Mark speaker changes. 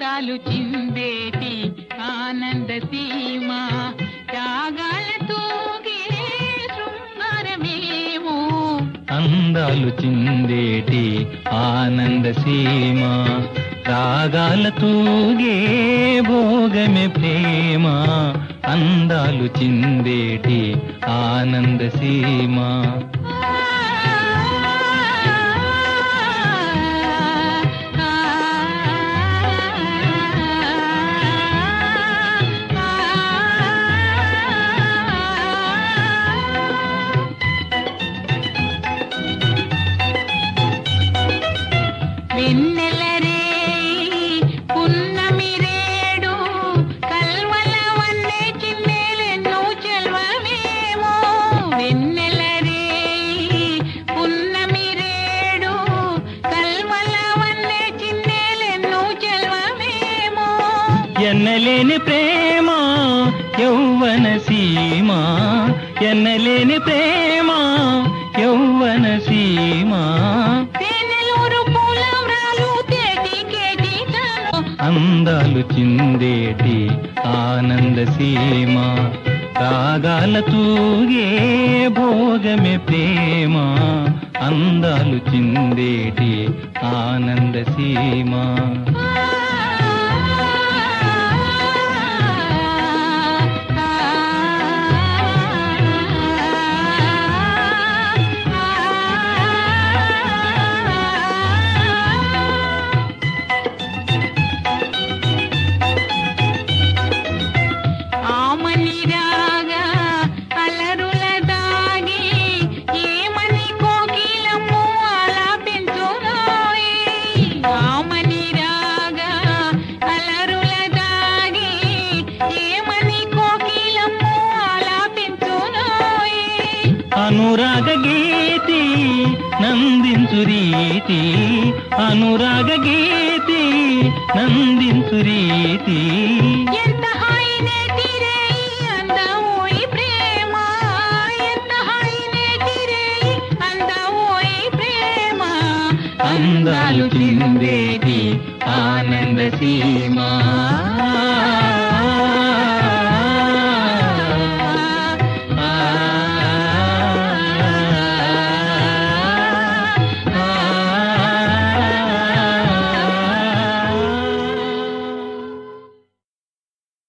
Speaker 1: ఆనందాలు చిందేటి ఆనంద సీమ. త్యాగాల తూగే శృంగారమేమో
Speaker 2: అందాలు చిందేటి ఆనంద సీమ. రాగాల తూగే భోగమే ప్రేమ. అందాలు చిందేటి ఆనంద సీమా. ఎన్నలేని ప్రేమ యౌవన సీమ. ఎన్నలేని ప్రేమ యౌవన సీమ. అందాలు చిందేటి ఆనంద సీమ. రాగాల తూగే భోగమే ప్రేమ. అందాలు చిందేటి ఆనంద సీమ. అనురాగ గీతి నందించు రీతి. అనురాగ గీతి నందించు రీతి.
Speaker 1: ఎంత హాయినే తిరేయి అందవోయి ప్రేమ. ఎంత హాయినే తిరేయి అందవోయి ప్రేమ.
Speaker 2: అందాలు చిందేటి ఆనంద సీమ.